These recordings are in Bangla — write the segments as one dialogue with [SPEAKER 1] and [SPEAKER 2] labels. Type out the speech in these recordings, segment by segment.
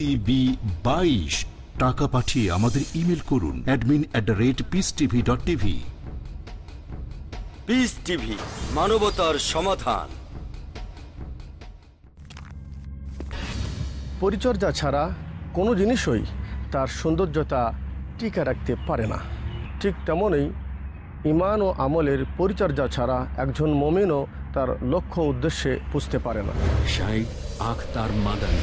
[SPEAKER 1] বি বাইশ টাকা পাঠিয়ে আমাদের ইমেল করুন admin at the rate peace TV dot TV
[SPEAKER 2] peace TV মানবতার সমাধান।
[SPEAKER 3] পরিচর্যা ছাড়া কোনো জিনিসই তার সৌন্দর্যতা টিকে রাখতে পারে না। ঠিক তেমনই ইমান ও আমলের পরিচর্যা ছাড়া একজন মমিনও তার লক্ষ্য উদ্দেশ্যে পুষতে পারে না।
[SPEAKER 4] শাইখ আখতার মাদানী।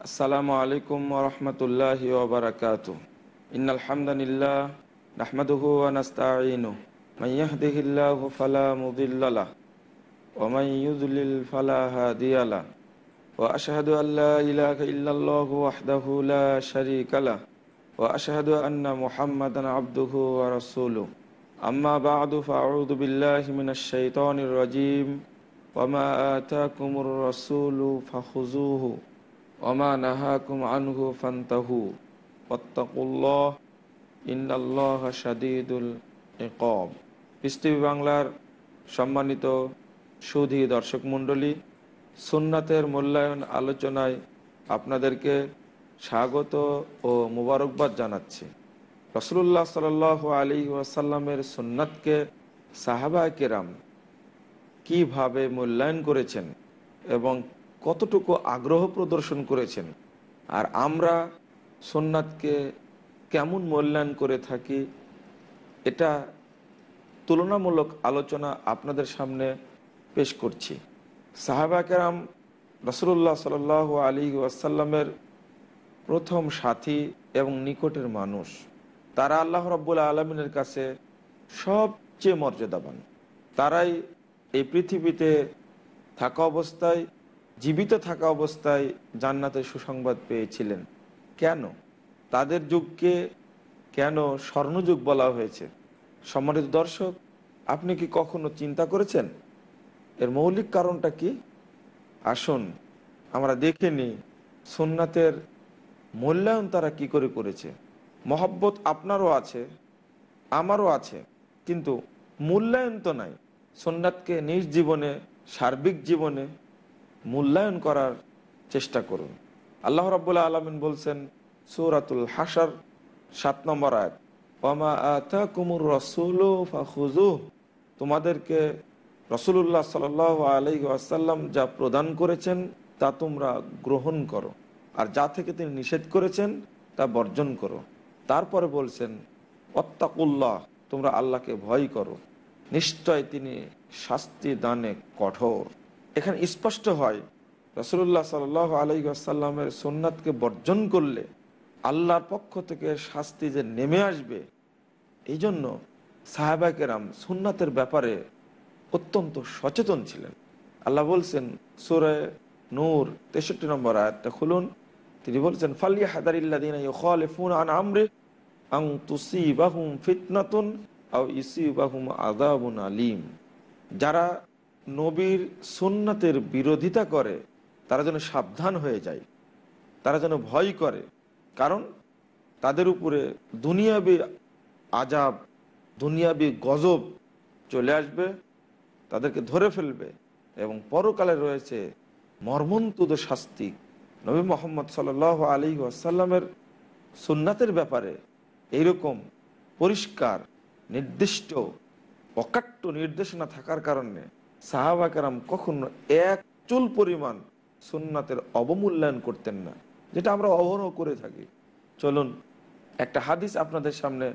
[SPEAKER 5] আসসালামু আলাইকুম ওরহমতুল্লাহি ওবরাকাত ইন্নাল হামদানিল্লাহ নাহমাদুহু ওয়া নাস্তাঈনু মান ইয়াহদিহিল্লাহু ফালা মুদিল্লা লাহ ওয়া মান ইউদ্লিল ফালা হাদিয়া লাহ। ওয়া আশহাদু আল লা ইলাহা ইল্লাল্লাহু ওয়াহদাহু লা শারীকা লাহ। ওয়া আশহাদু আন্না মুহাম্মাদান আবদুহু ওয়া রাসূলুহু। আম্মা বা'দু ফাআউযু বিল্লাহি মিনাশ শাইতানির রাজীম। ওয়া আনহু ফান্তাহু। ইন্নাল্লাহ পৃথিবী বাংলার সম্মানিত সুধী দর্শক মণ্ডলী, সুন্নাতের মূল্যায়ন আলোচনায় আপনাদেরকে স্বাগত ও মুবারকবাদ জানাচ্ছি। রসুল্লাহ সাল আলী ওয়াসাল্লামের সুন্নাতকে সাহাবা কেরাম কীভাবে মূল্যায়ন করেছেন এবং কতটুকু আগ্রহ প্রদর্শন করেছেন? আর আমরা সোননাথকে কেমন মূল্যায়ন করে থাকি, এটা তুলনামূলক আলোচনা আপনাদের সামনে পেশ করছি। সাহাবা কেরাম রসুল্লাহ সাল আলী ওয়াসাল্লামের প্রথম সাথী এবং নিকটের মানুষ। তারা আল্লাহ রব্বুল্লা আলমিনের কাছে সবচেয়ে মর্যাদাবান। তারাই এই পৃথিবীতে থাকা অবস্থায় জীবিত থাকা অবস্থায় জান্নাতের সুসংবাদ পেয়েছিলেন। কেন? তাদের যুগকে কেন স্বর্ণযুগ বলা হয়েছে? সম্মানিত দর্শক, আপনি কি কখনো চিন্তা করেছেন? এর মৌলিক কারণটা কি? আসুন, আমরা দেখে নিই সোননাথের মূল্যায়ন তারা কি করে করেছে। মহব্বত আপনারও আছে, আমারও আছে, কিন্তু মূল্যায়ন তো নাই। সোননাথকে নিজ জীবনে, সার্বিক জীবনে মূল্যায়ন করার চেষ্টা করুন। আল্লাহ রাবুল্লাহ আলমিন বলছেন সৌরাতুল হাসার সাত নম্বর আয়াত কুমুর রসুল তোমাদেরকে রসুল্লাহ সাল আলাই আসাল্লাম যা প্রদান করেছেন, তা তোমরা গ্রহণ করো। আর যা থেকে তিনি নিষেধ করেছেন, তা বর্জন করো। তারপরে বলছেন অত্তাকুল্লাহ তোমরা আল্লাহকে ভয় করো। নিশ্চয় তিনি শাস্তি দানে কঠোর। এখানে স্পষ্ট হয় রসুল্লাহ সাল আলাই আসাল্লামের সোননাথকে বর্জন করলে আল্লাহর পক্ষ থেকে শাস্তি যে নেমে আসবে এই জন্য সাহাবাকেরাম সুন্নাতের ব্যাপারে অত্যন্ত সচেতন ছিলেন। আল্লাহ বলছেন, সুরে নূর তেষট্টি নম্বর আয়াতটা খুলুন। তিনি বলছেন ফালিয়া হাদারিল্লাদিন আন আমরে আং তুসিবাহুম ফিতনাতুন আও ইসিবাহুম আদাবুন আলিম। যারা নবীর সুন্নাতের বিরোধিতা করে, তারা যেন সাবধান হয়ে যায়, তারা যেন ভয় করে। কারণ তাদের উপরে দুনিয়াবি আজাব দুনিয়াবি গজব চলে আসবে, তাদেরকে ধরে ফেলবে এবং পরকালে রয়েছে মর্মন্তুদ শাস্তি। নবী মোহাম্মদ সাল আলী আসাল্লামের সুন্নাতের ব্যাপারে এইরকম পরিষ্কার, নির্দিষ্ট, অকাট্য নির্দেশনা থাকার কারণে সাহাবাকেরাম কখনো এক চুল পরিমাণ সুন্নাতের অবমূল্যায়ন করতেন না, যেটা আমরা অহরহ করে থাকি। চলুন, একটা হাদিস আপনাদের সামনে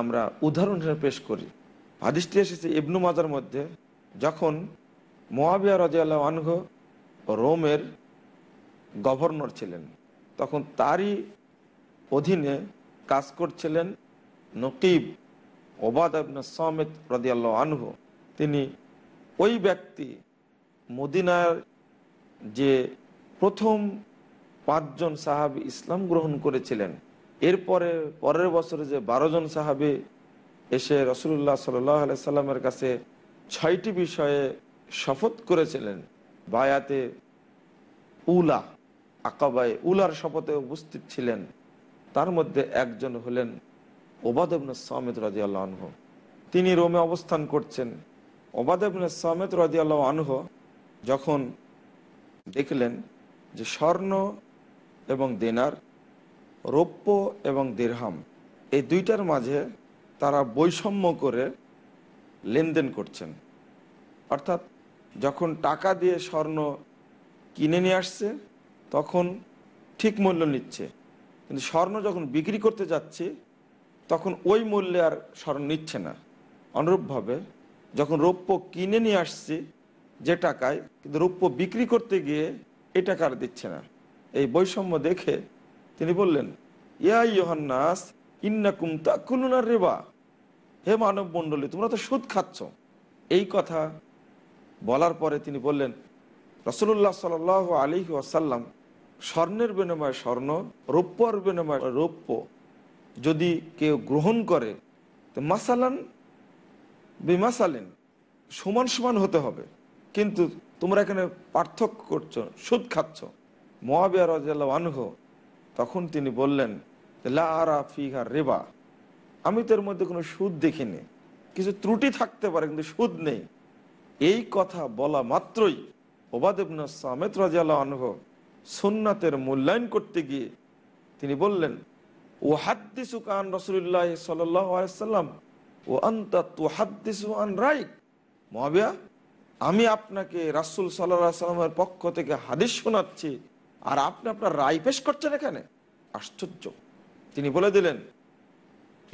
[SPEAKER 5] আমরা উদাহরণ হিসেবে পেশ করি। হাদিসটি এসেছে ইবনু মাজার মধ্যে, যখন মোয়াবিয়া রাজিয়াল্লাহ আনহ রোমের গভর্নর ছিলেন, তখন তারই অধীনে কাজ করছিলেন নকিব ওবাদ আবনা সমেত রাজিয়াল্লাহ আনহ। তিনি ওই ব্যক্তি মদিনার যে প্রথম পাঁচজন সাহাবি ইসলাম গ্রহণ করেছিলেন, এরপরে পরের বছরে যে বারো জন সাহাবি এসে রসুল্লাহ সাল্লাহ সাল্লামের কাছে ছয়টি বিষয়ে শপথ করেছিলেন, বায়াতে উলা, আকাবায় উলার শপথে উপস্থিত ছিলেন। তার মধ্যে একজন হলেন ওবাদবন সামেদ রাজি আল্লাহ তিনি রোমে অবস্থান করছেন। ওবাদবন সামেদ রাজি আল্লাহ আনহ যখন দেখলেন যে স্বর্ণ এবং দেনার, রৌপ্য এবং দেড়হাম, এই দুইটার মাঝে তারা বৈষম্য করে লেনদেন করছেন। অর্থাৎ যখন টাকা দিয়ে স্বর্ণ কিনে নিয়ে আসছে, তখন ঠিক মূল্য নিচ্ছে। কিন্তু স্বর্ণ যখন বিক্রি করতে যাচ্ছে, তখন ওই মূল্যে আর স্বর্ণ নিচ্ছে না। অনুরূপভাবে যখন রৌপ্য কিনে নিয়ে আসছি যে টাকায়, কিন্তু রৌপ্য বিক্রি করতে গিয়ে এ টাকা আর দিচ্ছে না। এই বৈষম্য দেখে তিনি বললেন, ইয়া ইহান্নাস ইন্নাকুম তাকুলুনার রেবা। হে মানব মণ্ডলী তোমরা তো সুদ খাচ্ছ। এই কথা বলার পরে তিনি বললেন রসুল্লাহ সাল আলী আসাল্লাম স্বর্ণের বিনিময়ে স্বর্ণ, রৌপ্যর বিনিময়ে রৌপ্য যদি কেউ গ্রহণ করে, তো মাসালান বিমাসালেন, সমান সমান হতে হবে। কিন্তু তোমরা এখানে পার্থক্য করছ, সুদ খাচ্ছ। মোয়াবিয়া রাজিয়াল আনহ তখন তিনি বললেন, লা আরা রেবা। আমি তো এর মধ্যে কোনো সুদ দেখিনি। কিছু ত্রুটি থাকতে পারে, কিন্তু সুদ নেই। এই কথা বলা মাত্রই ওবাদেবন সামেত রাজিয়াল আনহ সুন্নাতের মূল্যায়ন করতে গিয়ে তিনি বললেন ও হাদ্দিসু কান রসুল্লাহ সাল্লাম ও আন মহাবিয়া, আমি আপনাকে রাসুল সাল্লাহ সাল্লামের পক্ষ থেকে হাদিস শোনাচ্ছি, আর আপনি আপনার রায় পেশ করছেন এখানে? আশ্চর্য। তিনি বলে দিলেন,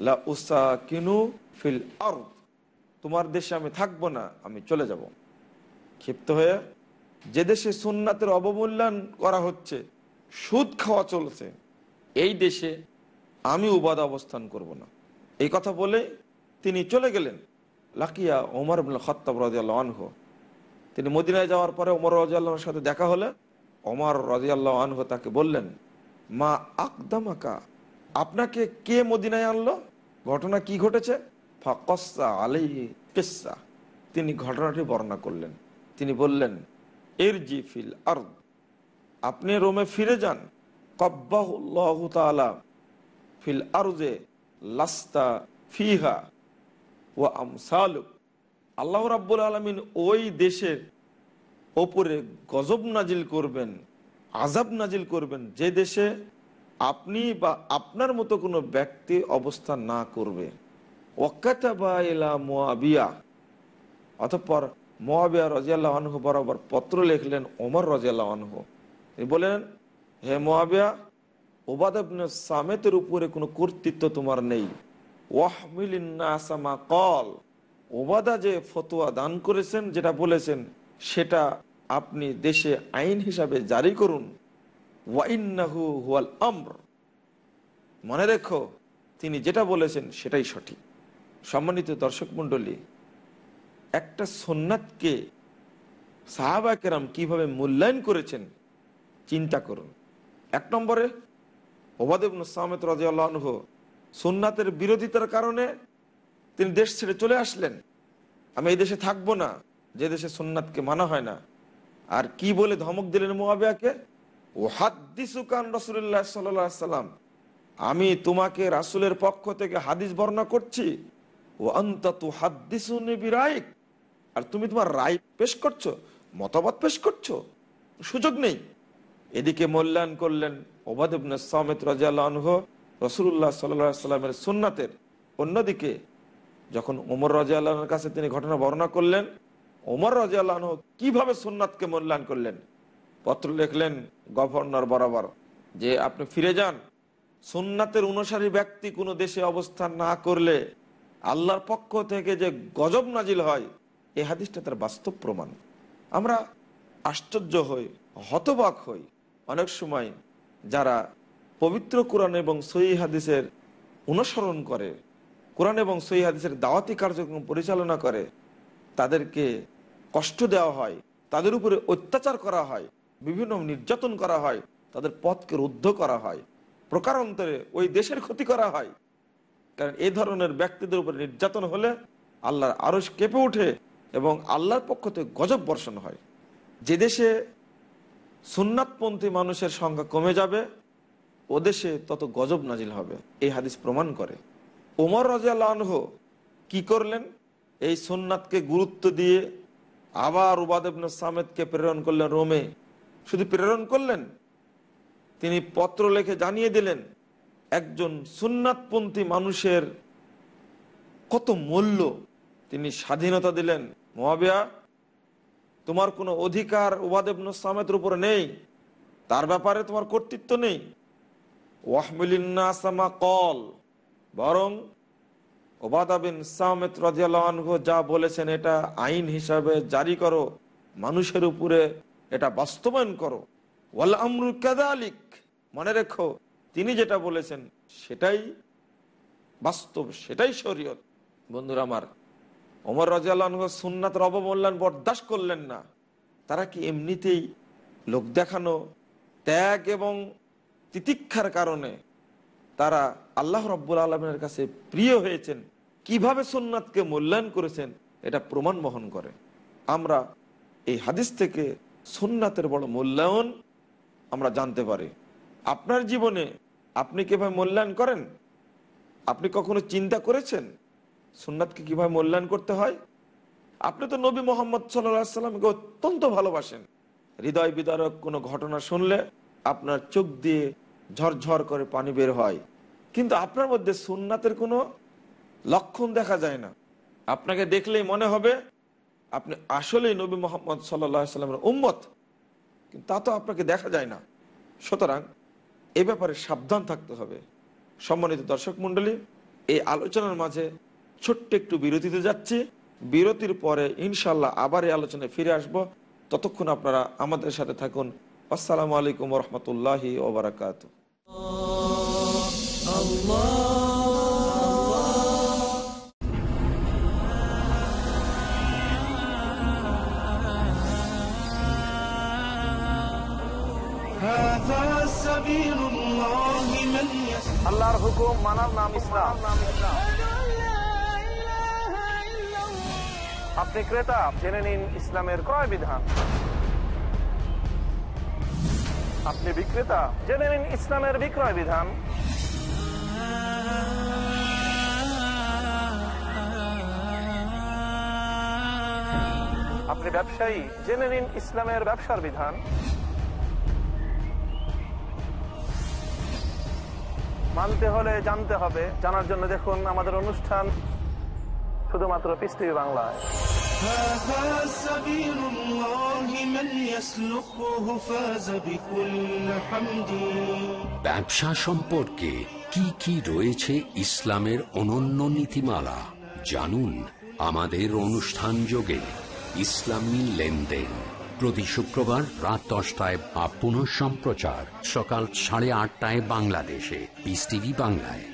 [SPEAKER 5] লা উসা ফিল তোমার দেশে আমি থাকব না, আমি চলে যাব। ক্ষিপ্ত হয়ে, যে দেশে সুন্নাতের অবমূল্যায়ন করা হচ্ছে, সুদ খাওয়া চলছে, এই দেশে আমি উবাদ অবস্থান করব না। এই কথা বলে তিনি চলে গেলেন। লাকিয়া ওমর খত্তাব রাজিয়াল্লাহ আনহ। তিনি মদিনায় যাওয়ার পরে ওমর রাজিয়াল্লাহর সাথে দেখা হলে ওমর রাজিয়াল্লাহ আনহ তাকে বললেন, মা আকদামাকা, আপনাকে কে মদিনায় আনলো? ঘটনা কি ঘটেছে? ফাকসা আলাই কিসা তিনি ঘটনাটি বর্ণনা করলেন। তিনি বললেন এর জি ফিল আর আপনি রোমে ফিরে যান। তালা ফিল আরজে লাস্তা ফিহা। ও আমসালুক আল্লাহ রাব্বুল আলমিন ওই দেশের ওপরে গজব নাজিল করবেন আজাব নাজিল করবেন, যে দেশে আপনি বা আপনার মতো কোনো ব্যক্তি অবস্থান না করবে। মোয়াবিয়া অতঃপর মোয়াবিয়া রাজিয়াল্লাহ বরাবর পত্র লিখলেন ওমর রাজিয়াল্লাহ আনহু। বলেন হে মোয়াবিয়া ওবাদ সামেতের উপরে কোনো কর্তৃত্ব তোমার নেই। কল ওবাদা যে ফতোয়া দান করেছেন, যেটা বলেছেন, সেটা আপনি দেশে আইন হিসাবে জারি করুন। হুয়াল মনে রেখো, তিনি যেটা বলেছেন, সেটাই সঠিক। সম্মানিত দর্শক মণ্ডলী, একটা সোননাথকে সাহাবা কেরাম কীভাবে মূল্যায়ন করেছেন, চিন্তা করুন। এক নম্বরে ওবাদেবন সামেত রাজিয়াল্লাহ সোননাথের বিরোধিতার কারণে তিনি দেশ ছেড়ে চলে আসলেন। আমি এই দেশে থাকব না, যে দেশে সোননাথকে মানা হয় না। আর কি বলে ধমক দিলেন মোয়াবিয়াকে? ও হাদ্দিসুকান রসুল্লাহ সাল্লাম, আমি তোমাকে রাসুলের পক্ষ থেকে হাদিস বর্ণনা করছি ও অন্তত হাদিসুনি বিরাইক। আর তুমি তোমার রায় পেশ করছ, মতবাদ পেশ করছ, সুযোগ নেই। এদিকে মূল্যায়ন করলেন ওবাদিবনে সামেত রাজিয়াল্লাহ রসুল্লাহ সাল্লামের সুন্নাতের অন্যদিকে যখন ওমর রাজিয়াল্লাহর কাছে তিনি ঘটনা বর্ণনা করলেন ওমর রাজিয়াল্লাহ কীভাবে সুন্নাতকে মূল্যায়ন করলেন? পত্র লিখলেন, গভর্নর বরাবর, যে আপনি ফিরে যান, সুন্নাতের অনুসারী ব্যক্তি কোনো দেশে অবস্থান না করলে আল্লাহর পক্ষ থেকে যে গজব নাজিল হয় এই হাদিসটা তার বাস্তব প্রমাণ। আমরা আশ্চর্য হই, হতবাক হই অনেক সময় যারা পবিত্র কোরআন এবং সহি হাদিসের অনুসরণ করে, কোরআন এবং সহি হাদিসের দাওয়াতি কার্যক্রম পরিচালনা করে, তাদেরকে কষ্ট দেওয়া হয়, তাদের উপরে অত্যাচার করা হয়, বিভিন্ন নির্যাতন করা হয়, তাদের পথকে রুদ্ধ করা হয়, প্রকারান্তরে ওই দেশের ক্ষতি করা হয়। কারণ এই ধরনের ব্যক্তিদের উপরে নির্যাতন হলে আল্লাহর আরস কেঁপে ওঠে এবং আল্লাহর পক্ষ থেকে গজব বর্ষণ হয়। যে দেশে সুন্নাতপন্থী মানুষের সংখ্যা কমে যাবে ও দেশে তত গজব নাজিল হবে, এই হাদিস প্রমাণ করে। ওমর রাজিয়াল্লাহ কি করলেন? এই সুন্নাতকে গুরুত্ব দিয়ে আবার উবাদেবন সামেদকে প্রেরণ করলেন রোমে। শুধু প্রেরণ করলেন, তিনি পত্র লেখে জানিয়ে দিলেন, একজন সুন্নাতপন্থী মানুষের কত মূল্য তিনি স্বাধীনতা দিলেন। মহাবিয়া, তোমার কোনো অধিকার উবাদেবন সামেতের উপরে নেই, তার ব্যাপারে তোমার কর্তৃত্ব নেই। কল বরং যা বলেছেন, এটা আইন হিসাবে জারি করো, মানুষের উপরে এটা বাস্তবায়ন করো। কাদালিক মনে রেখো, তিনি যেটা বলেছেন, সেটাই বাস্তব, সেটাই শরীয়ত। বন্ধুরা আমার, ওমর রাজিয়ালহ সুন্নাতের অবমূল্যায়ন বরদাস্ত করলেন না। তারা কি এমনিতেই লোক দেখানো ত্যাগ এবং তিতিক্ষার কারণে তারা আল্লাহ রব্বুল আলমের কাছে প্রিয় হয়েছেন। কীভাবে সোননাথকে মূল্যায়ন করেছেন, এটা প্রমাণ বহন করে। আমরা এই হাদিস থেকে সোননাথের বড় মূল্যায়ন আমরা জানতে পারি। আপনার জীবনে আপনি কীভাবে মূল্যায়ন করেন? আপনি কখনো চিন্তা করেছেন সুন্নাতকে কীভাবে মূল্যায়ন করতে হয়? আপনি তো নবী মোহাম্মদ সাল্লা সাল্লামকে অত্যন্ত ভালোবাসেন। হৃদয় বিদারক কোনো ঘটনা শুনলে আপনার চোখ দিয়ে ঝরঝর করে পানি বের হয়। কিন্তু আপনার মধ্যে সুন্নাতের কোনো লক্ষণ দেখা যায় না। আপনাকে দেখলেই মনে হবে, আপনি আসলেই নবী মোহাম্মদ সাল্লামের উম্মত। কিন্তু তা তো আপনাকে দেখা যায় না। সুতরাং এ ব্যাপারে সাবধান থাকতে হবে। সম্মানিত দর্শক মণ্ডলী, এই আলোচনার মাঝে ছোট্ট একটু বিরতিতে যাচ্ছি। বিরতির পরে ইনশাল্লাহ আবার এই আলোচনায় ফিরে আসব। ততক্ষণ আপনারা আমাদের সাথে থাকুন। আসসালামু আলাইকুম রহমতুল্লাহি ওবরাকাত
[SPEAKER 3] আল্লাহর হুকুম মানার নাম ইসলাম। আপনি ক্রেতা, জেনে নিন ইসলামের ক্রয় বিধান। আপনি বিক্রেতা, জেনে নিন ইসলামের বিক্রয় বিধান। আপনি ব্যবসায়ী, জেনে নিন ইসলামের ব্যবসার বিধান। মানতে হলে জানতে হবে। জানার জন্য দেখুন আমাদের অনুষ্ঠান শুধুমাত্র পিস টিভি বাংলায়
[SPEAKER 4] ব্যবসা সম্পর্কে কি কি রয়েছে ইসলামের অনন্য নীতিমালা জানুন আমাদের অনুষ্ঠান যোগে ইসলামী লেনদেন। প্রতি শুক্রবার রাত দশটায় বা সম্প্রচার সকাল সাড়ে আটটায় বাংলাদেশে পিস টিভি বাংলায়।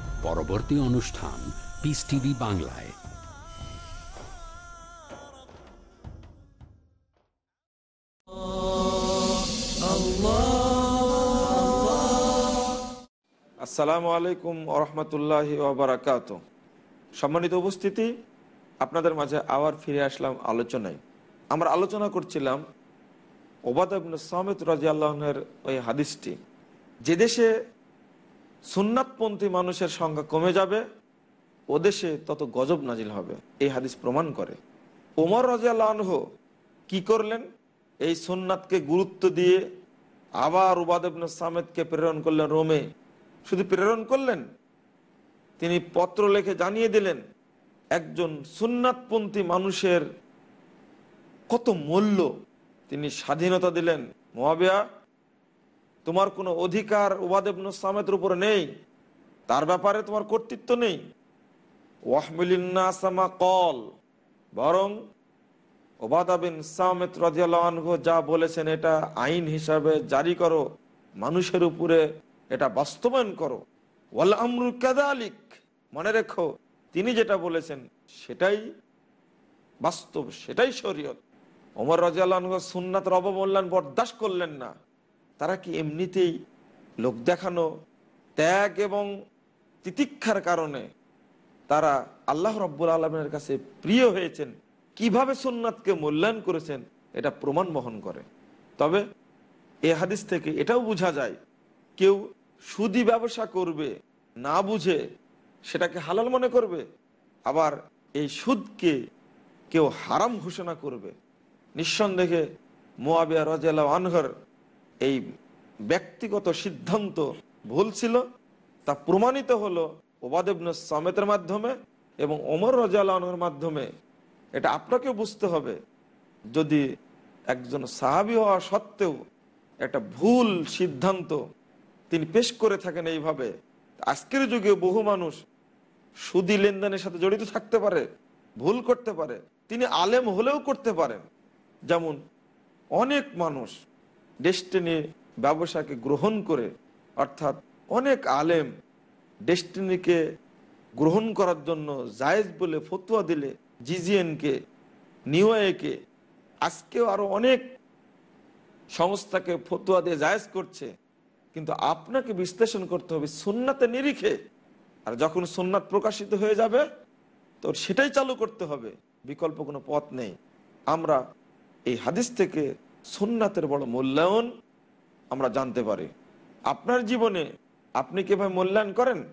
[SPEAKER 4] পরবর্তী অনুষ্ঠান পিস টিভি বাংলায়।
[SPEAKER 5] আসসালামু আলাইকুম ওরহমতুল্লাহ ওবরাকাত সম্মানিত উপস্থিতি, আপনাদের মাঝে আবার ফিরে আসলাম আলোচনায়। আমরা আলোচনা করছিলাম ওবাদ ইবনে সামেত রাজি আল্লাহনের ওই হাদিসটি। যে দেশে সুন্নাতপন্থী মানুষের সংখ্যা কমে যাবে, ও দেশে তত গজব নাজিল হবে, এই হাদিস প্রমাণ করে। ওমর রাজি আল্লাহ কি করলেন? এই সুন্নাতকে গুরুত্ব দিয়ে আবার উবাদ ইবনে সামেদকে প্রেরণ করলেন রোমে। শুধু প্রেরণ করলেন, তিনি পত্র লেখে জানিয়ে দিলেন, একজন সুন্নাতপন্থী মানুষের কত মূল্য তিনি স্বাধীনতা দিলেন। মহাবিয়া তোমার কোনো অধিকার ওবাদেবন সামেতের উপরে নেই। তার ব্যাপারে তোমার কর্তৃত্ব নেই। ওয়াহমিলিনাসামা কল বরং ওবাদা বিন সামেত রাজিয়ালহ যা বলেছেন, এটা আইন হিসাবে জারি করো, মানুষের উপরে এটা বাস্তবায়ন করো। ওয়াল আমরু কাদালিক মনে রেখো, তিনি যেটা বলেছেন, সেটাই বাস্তব, সেটাই শরীয়ত। ওমর রাজিয়ালহ সুন্নাতের অবমূল্যায়ন বরদাস্ত করলেন না। তারা কি এমনিতেই লোক দেখানো, ত্যাগ এবং তিতিক্ষার কারণে তারা আল্লাহ রব্বুল আলমের কাছে প্রিয় হয়েছেন? কীভাবে সুন্নাতকে মূল্যায়ন করেছেন? এটা প্রমাণ বহন করে। তবে এ হাদিস থেকে এটাও বোঝা যায়, কেউ সুদি ব্যবসা করবে, না বুঝে সেটাকে হালাল মনে করবে, আবার এই সুদকে কেউ হারাম ঘোষণা করবে। নিঃসন্দেহে মোয়াবিয়া রাজিয়াল আনহর এই ব্যক্তিগত সিদ্ধান্ত ভুল ছিল, তা প্রমাণিত হলো ওবাদেবন সামেতের মাধ্যমে এবং ওমর রাজিয়ালের মাধ্যমে। এটা আপনাকে বুঝতে হবে, যদি একজন সাহাবি হওয়া সত্ত্বেও একটা ভুল সিদ্ধান্ত তিনি পেশ করে থাকেন এইভাবে আজকের যুগে বহু মানুষ সুদি লেনদেনের সাথে জড়িত থাকতে পারে, ভুল করতে পারে। তিনি আলেম হলেও করতে পারেন। যেমন অনেক মানুষ ডেস্টিনি ব্যবসাকে গ্রহণ করে, অর্থাৎ অনেক আলেম ডেস্টিনিকে গ্রহণ করার জন্য জায়েজ বলে ফতুয়া দিলে জিজিএনকে নিউএকে আজকেও আরও অনেক সংস্থাকে ফতুয়া দিয়ে জায়েজ করছে। কিন্তু আপনাকে বিশ্লেষণ করতে হবে সুন্নাতে নিরিখে। আর যখন সুন্নাত প্রকাশিত হয়ে যাবে, তো সেটাই চালু করতে হবে। বিকল্প কোনো পথ নেই। আমরা এই হাদিস থেকে সুন্নাতের বড় মূল্যায়ন আমরা জানতে পারি। আপনার জীবনে আপনি কীভাবে মূল্যায়ন করেন?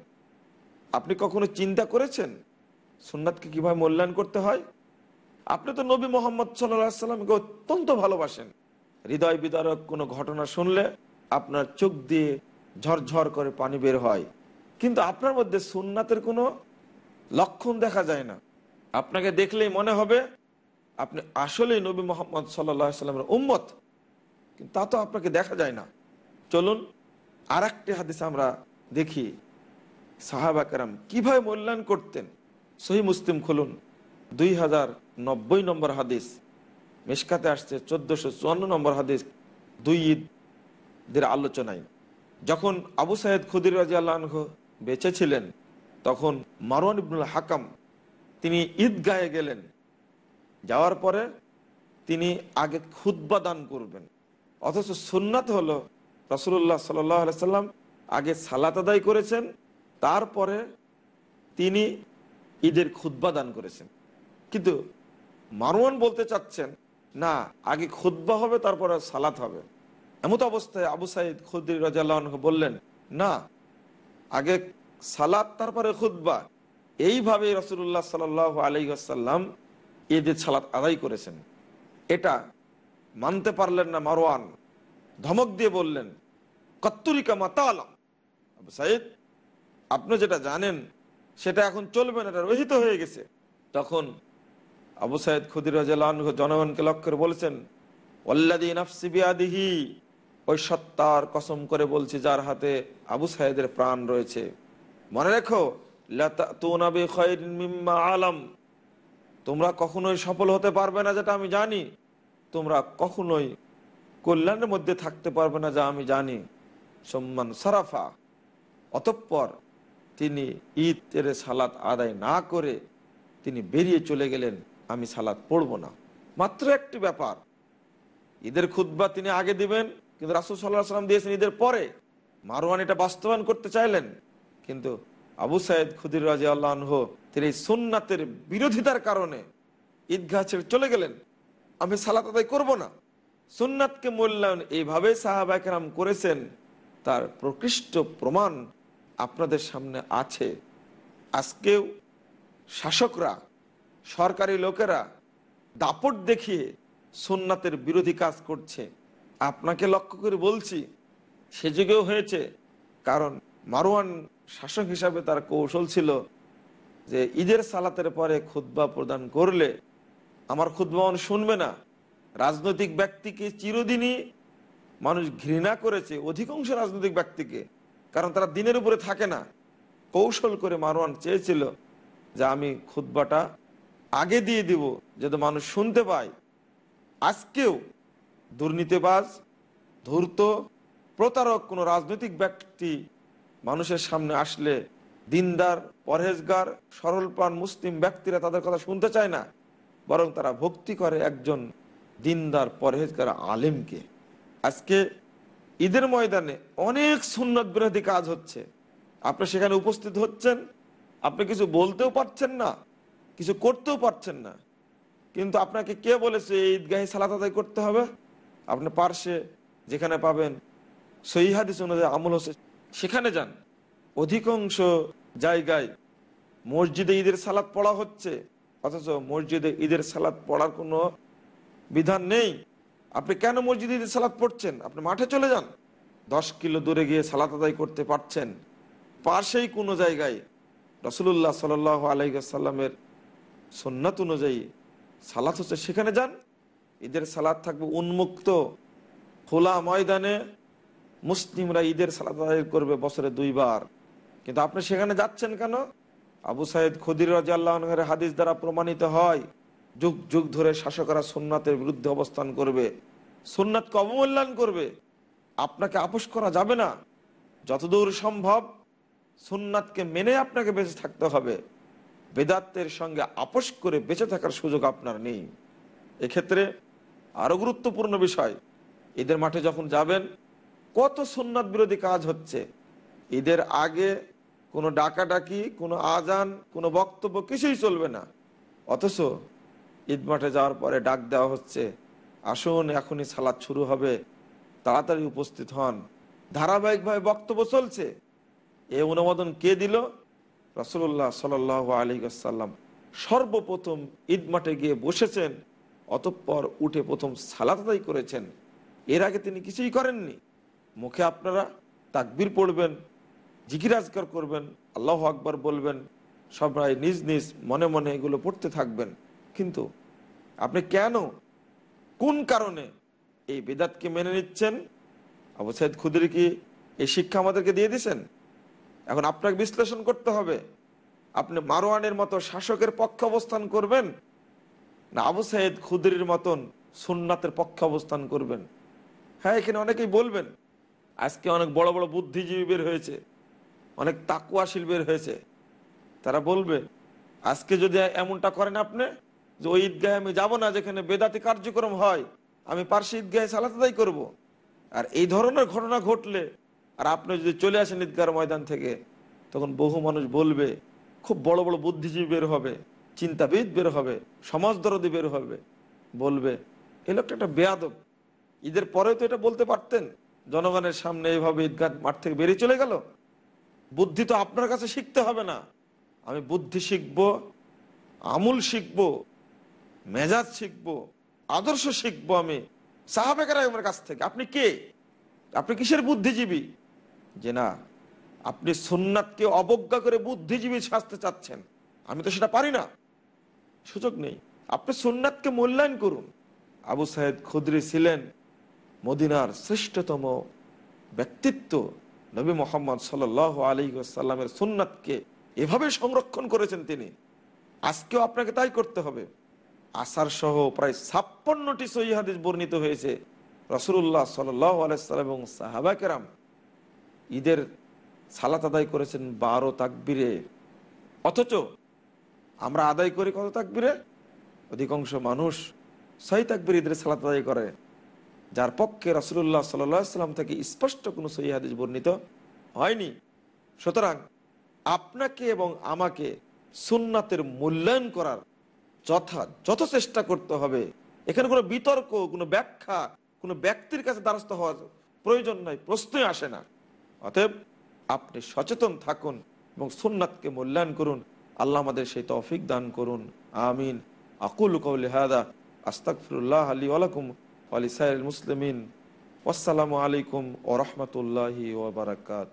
[SPEAKER 5] আপনি কখনো চিন্তা করেছেন সুন্নাতকে কীভাবে মূল্যায়ন করতে হয়? আপনি তো নবী মোহাম্মদ সাল্লা সাল্লামকে অত্যন্ত ভালোবাসেন। হৃদয় বিদারক কোনো ঘটনা শুনলে আপনার চোখ দিয়ে ঝরঝর করে পানি বের হয়। কিন্তু আপনার মধ্যে সুন্নাতের কোনো লক্ষণ দেখা যায় না। আপনাকে দেখলেই মনে হবে আপনি আসলেই নবী মোহাম্মদ সাল্লা সাল্লামের উম্মত। কিন্তু তা তো আপনাকে দেখা যায় না। চলুন আর একটি হাদিস আমরা দেখি। সাহাবাকারাম কীভাবে মূল্যায়ন করতেন? সহি মুসলিম খুলুন। দুই হাজার নব্বই নম্বর হাদিস। মেশকাতে আসছে চোদ্দশো চুয়ান্ন নম্বর হাদিস। দুই ঈদের আলোচনায়। যখন আবু সাহেদ খুদির রাজি আল্লাহ বেঁচে ছিলেন, তখন মারওয়ান ইবনুল হাকাম তিনি ঈদ ঈদগাহে গেলেন। যাওয়ার পরে তিনি আগে খুদ্া দান করবেন। অথচ সুন্নাত হলো রসুল্লাহ সাল্লাম আগে সালাত আদায় করেছেন, তারপরে তিনি ঈদের খুদ্া দান করেছেন। কিন্তু মারওয়ান বলতে চাচ্ছেন, না, আগে খুদ্া হবে, তারপরে সালাত হবে। এমত অবস্থায় আবু সাইদ খুদ্দির রাজাল্লাহ বললেন, না, আগে সালাত, তারপরে খুদ্া এইভাবে রসুল্লাহ সাল আলাইসাল্লাম ঈদের সালাত আদায় করেছেন, এটা মানতে পারলেন না মারওয়ান। ধমক দিয়ে বললেন, কত্তুরিকা মাতালাম আবু সাইদ, আপনি যেটা জানেন, সেটা এখন চলবে না, এটা রহিত হয়ে গেছে। তখন আবু সাইদ খুদির জনগণকে লক্ষ্য করে বলেছেন নাফসিবিয়াদিহি ওই সত্তার কসম করে বলছি, যার হাতে আবু সাহেদের প্রাণ রয়েছে। মনে রেখো আলম। তোমরা কখনোই সফল হতে পারবে না, যেটা আমি জানি। তোমরা কখনোই কল্যাণের মধ্যে থাকতে পারবে না, যা আমি জানি। সম্মান সারাফা। অতঃপর তিনি ঈদ তেরে সালাত আদায় না করে তিনি বেরিয়ে চলে গেলেন, আমি সালাত পড়ব না। মাত্র একটি ব্যাপার। ঈদের খুদ্া তিনি আগে দিবেন, কিন্তু রাসুল সাল্লাহ সাল্লাম দিয়েছেন ঈদের পরে। মারওয়ান এটা বাস্তবায়ন করতে চাইলেন, কিন্তু আবু সাইদ খুদির রাজি আল্লাহ তিনি এই সুন্নাতের বিরোধিতার কারণে ঈদগাহ ছেড়ে চলে গেলেন। আমি সালাত আদায় করব না। সুন্নাতকে মূল্যায়ন এইভাবে সাহাবাহাম করেছেন, তার প্রকৃষ্ট প্রমাণ আপনাদের সামনে আছে। আজকেও শাসকরা, সরকারি লোকেরা দাপট দেখিয়ে সুন্নাতের বিরোধী কাজ করছে। আপনাকে লক্ষ্য করে বলছি, সে যুগেও হয়েছে। কারণ মারোয়ান শাসক হিসাবে তার কৌশল ছিল যে ঈদের সালাতের পরে খুদ্া প্রদান করলে আমার খুদ্া শুনবে না। রাজনৈতিক ব্যক্তিকে চিরদিনই মানুষ ঘৃণা করেছে, অধিকাংশ রাজনৈতিক ব্যক্তিকে, কারণ তারা দিনের উপরে থাকে না। কৌশল করে মারোয়ান চেয়েছিল যে আমি খুদ্বাটা আগে দিয়ে দিব, যাতে মানুষ শুনতে পায়। আজকেও দুর্নীতিবাজ, ধূর্ত, প্রতারক কোনো রাজনৈতিক ব্যক্তি মানুষের সামনে আসলে দিনদার, পরহেজগার, সরলপ্রাণ মুসলিম ব্যক্তিরা তাদের কথা শুনতে চায় না। বরং তারা ভক্তি করে একজন দিনদার, পরহেজগার আলেমকে। আজকে ঈদের ময়দানে অনেক সুন্নত বিরোধী কাজ হচ্ছে। আপনি সেখানে উপস্থিত হচ্ছেন, আপনি কিছু বলতেও পারছেন না, কিছু করতেও পারছেন না। কিন্তু আপনাকে কে বলেছে এই ঈদগাহে সালাত আদায় করতে হবে? আপনি পার্শ্বে যেখানে পাবেন সহি হাদিস অনুযায়ী আমল হচ্ছে, সেখানে যান। অধিকাংশ জায়গায় মসজিদে ঈদের সালাত পড়া হচ্ছে। অথচ মসজিদে ঈদের সালাত পড়ার কোনো বিধান নেই। আপনি কেন মসজিদে ঈদের সালাত পড়ছেন? আপনি মাঠে চলে যান। দশ কিলো দূরে গিয়ে সালাত আদায় করতে পারছেন। পাশেই কোনো জায়গায় রসুল্লাহ সাল আলাইসাল্লামের সন্ন্যত অনুযায়ী সালাত হচ্ছে, সেখানে যান। ঈদের সালাদ থাকবে উন্মুক্ত, খোলা ময়দানে। মুসলিমরা ঈদের সালাদ আদায় করবে বছরে দুইবার। কিন্তু আপনি সেখানে যাচ্ছেন কেন? আবু সাইদ খুদির রাজা হাদিস দ্বারা প্রমাণিত হয়, যুগ যুগ ধরে শাসকরা সোননাথের বিরুদ্ধে অবস্থান করবে সোননাথকে অবমূল্যায়ন করবে। আপনাকে আপোষ করা যাবে না। যতদূর সম্ভব সুন্নাতকে মেনে আপনাকে বেঁচে থাকতে হবে। বেদাত্তের সঙ্গে আপোষ করে বেঁচে থাকার সুযোগ আপনার নেই। এক্ষেত্রে আরও গুরুত্বপূর্ণ বিষয়, ঈদের মাঠে যখন যাবেন, কত সুন্নাত বিরোধী কাজ হচ্ছে? ঈদের আগে কোনো ডাকাডাকি, কোনো আজান, কোনো বক্তব্য কিছুই চলবে না। অথচ ঈদ মাঠে যাওয়ার পরে ডাক দেওয়া হচ্ছে, আসুন, এখনই সালাদ শুরু হবে, তাড়াতাড়ি উপস্থিত হন। ধারাবাহিকভাবে বক্তব্য চলছে। এ অনুমোদন কে দিল? রসুল্লাহ সাল আলী আসাল্লাম সর্বপ্রথম ঈদ মাঠে গিয়ে বসেছেন, অতঃপর উঠে প্রথম সালাত আদায় করেছেন। এর আগে তিনি কিছুই করেননি। মুখে আপনারা তাকবির পড়বেন জিকিরাজগার করবেন, আল্লাহ আকবর বলবেন সবাই নিজ নিজ মনে মনে এগুলো পড়তে থাকবেন। কিন্তু আপনি কেন, কোন কারণে এই বেদাতকে মেনে নিচ্ছেন? আবু সাইদ খুদরি কি এই শিক্ষা আমাদেরকে দিয়ে দিছেন এখন আপনাকে বিশ্লেষণ করতে হবে, আপনি মারোয়ানের মতো শাসকের পক্ষে অবস্থান করবেন না আবু সাইদ খুদরির মতন সুন্নাতের পক্ষে অবস্থান করবেন? হ্যাঁ এখানে অনেকেই বলবেন, আজকে অনেক বড় বড় বুদ্ধিজীবী বের হয়েছে। অনেক তাকুয়াশীল বের হয়েছে। তারা বলবে, আজকে যদি এমনটা করেন আপনি, যে ওই ঈদগাহে আমি যাব না, যেখানে বেদাতি কার্যক্রম হয়, আমি পার্শ্ব ঈদগাহে সালাত আদায় করব। আর এই ধরনের ঘটনা ঘটলে, আর আপনি যদি চলে আসেন ঈদগার ময়দান থেকে, তখন বহু মানুষ বলবে, খুব বড় বড় বুদ্ধিজীবী বের হবে, চিন্তাবিদ বের হবে সমাজ দরদি বের হবে। বলবে, এ লোকটা একটা বেয়াদব। ঈদের পরেও তো এটা বলতে পারতেন, জনগণের সামনে এইভাবে ঈদগাহ মাঠ থেকে বেরিয়ে চলে গেল। বুদ্ধি তো আপনার কাছে শিখতে হবে না। আমি বুদ্ধি শিখব, আমুল শিখব, মেজাজ শিখব, আদর্শ শিখব আমি সাহাবেকার আমার কাছ থেকে। আপনি কে? আপনি কিসের বুদ্ধিজীবী? যে না, আপনি সোননাথকে অবজ্ঞা করে বুদ্ধিজীবী সাজতে চাচ্ছেন। আমি তো সেটা পারি না। সুযোগ নেই। আপনি সোননাথকে মূল্যায়ন করুন। আবু সাহেদ খুদ্রি ছিলেন মদিনার শ্রেষ্ঠতম ব্যক্তিত্ব। নবী মোহাম্মদ সাল আলী সাল্লামের সুন্নাতকে এভাবে সংরক্ষণ করেছেন তিনি। আজকেও আপনাকে তাই করতে হবে। আসার সহ প্রায় ছাপ্পান্নটি সহি হাদিস বর্ণিত হয়েছে। রসুল্লাহ সাল্লাম এবং সাহাবাকেরাম ঈদের সালাত আদায় করেছেন বারো তাকবিরে। অথচ আমরা আদায় করি কত তাকবিরে? অধিকাংশ মানুষ ছয় তাকবির ঈদের সালাত আদায় করে। যার পক্ষে রসুল্লাহ সাল্লাম থেকে স্পষ্ট কোনো সহি হাদিস বর্ণিত হয়নি। সুতরাং আপনাকে এবং আমাকে সুন্নাতের মূল্যায়ন করার যথা যত চেষ্টা করতে হবে, এখানে কোনো বিতর্ক, কোনো ব্যাখ্যা, কোনো ব্যক্তির কাছে দ্বারস্থ হওয়ার প্রয়োজন নাই, প্রশ্নই আসে না। অতএব আপনি সচেতন থাকুন এবং সুন্নাতকে মূল্যায়ন করুন। আল্লাহ আমাদের সেই তৌফিক দান করুন। আমিন। আকুল কৌল হাদা। আস্তাকফিরুল্লাহ আলী আলাকুম আলী সাইল মুসলিমিন আসসালামু আলাইকুম ও রহমতুল্লাহি ওবরাকাত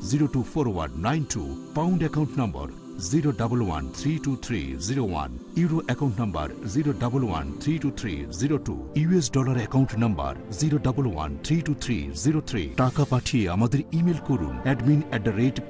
[SPEAKER 1] zero two four one nine two pound account number zero double one three two three zero one euro account number zero double one three two three zero two US dollar account number zero double one three two three zero three টাকা পাঠিয়ে আমাদের ইমেল করুন অ্যাডমিন অ্যাট দ্য রেট